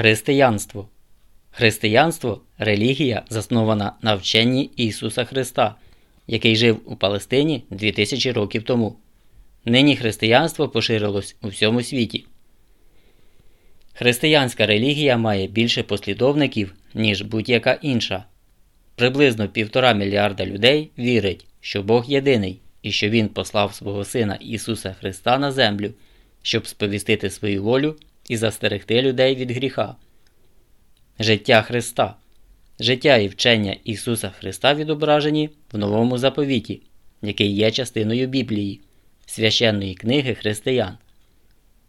Християнство. Християнство релігія, заснована на вченні Ісуса Христа, який жив у Палестині 2000 років тому. Нині християнство поширилось у всьому світі. Християнська релігія має більше послідовників, ніж будь-яка інша. Приблизно півтора мільярда людей вірить, що Бог єдиний і що Він послав свого Сина Ісуса Христа на землю, щоб сповістити свою волю і застерегти людей від гріха. Життя Христа. Життя і вчення Ісуса Христа відображені в новому заповіті, який є частиною Біблії, священної книги християн.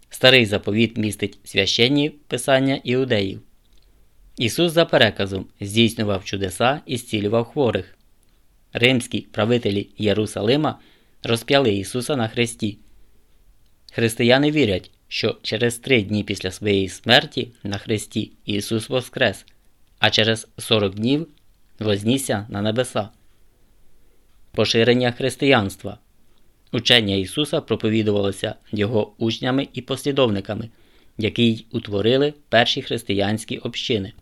Старий заповіт містить священні писання іудеїв. Ісус за переказом здійснював чудеса і зцілював хворих. Римські правителі Єрусалима розп'яли Ісуса на хресті. Християни вірять, що через три дні після своєї смерті на хресті Ісус воскрес, а через 40 днів вознісся на небеса. Поширення християнства. Учення Ісуса проповідувалося Його учнями і послідовниками, які й утворили перші християнські общини.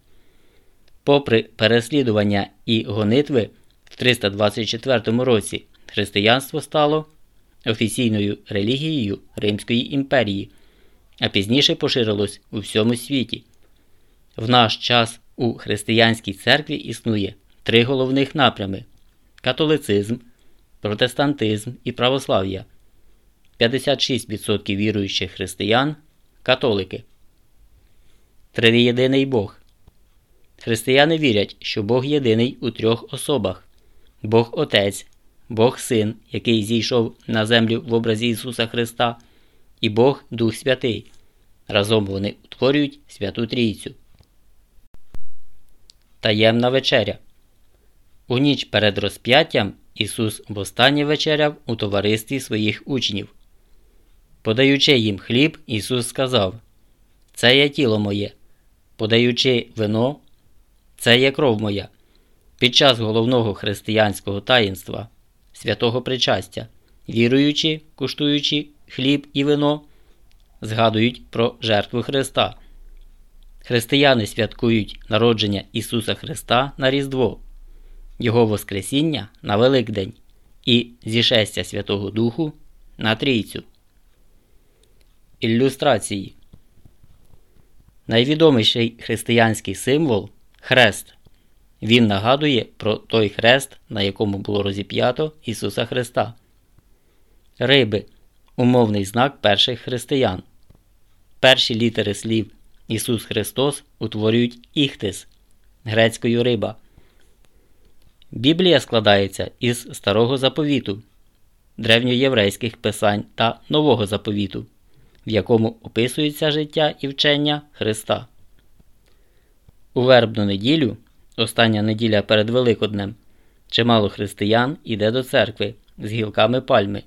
Попри переслідування і гонитви в 324 році християнство стало офіційною релігією Римської імперії, а пізніше поширилось у всьому світі. В наш час у християнській церкві існує три головних напрями: католицизм, протестантизм і православ'я. 56% віруючих християн католики. Триєдиний Бог. Християни вірять, що Бог єдиний у трьох особах: Бог Отець, Бог Син, який зійшов на землю в образі Ісуса Христа, і Бог Дух Святий. Разом вони утворюють Святу Трійцю. Таємна вечеря. У ніч перед розп'яттям Ісус востаннє вечеряв у товаристві своїх учнів. Подаючи їм хліб, Ісус сказав: Це є тіло моє. Подаючи вино, це є кров моя. Під час головного християнського таїнства, святого причастя, віруючи, куштуючи хліб і вино, згадують про жертву Христа. Християни святкують народження Ісуса Христа на Різдво, Його Воскресіння на Великдень і зішестя Святого Духу на Трійцю. Ілюстрації Найвідоміший християнський символ хрест. Він нагадує про той хрест, на якому було розіп'ято Ісуса Христа. Риби умовний знак перших християн. Перші літери слів Ісус Христос утворюють іхтис грецькою риба. Біблія складається із старого заповіту, древньоєврейських писань та нового заповіту, в якому описується життя і вчення Христа. У вербну неділю, остання неділя перед Великоднем, чимало християн іде до церкви з гілками пальми.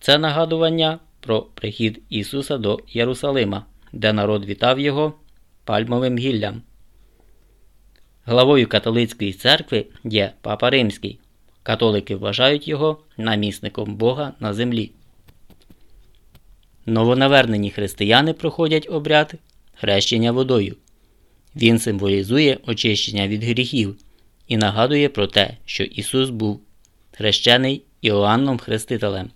Це нагадування про прихід Ісуса до Єрусалима, де народ вітав його пальмовим гіллям. Главою католицької церкви є Папа Римський. Католики вважають його намісником Бога на землі. Новонавернені християни проходять обряд хрещення водою. Він символізує очищення від гріхів і нагадує про те, що Ісус був хрещений Іоанном Хрестителем.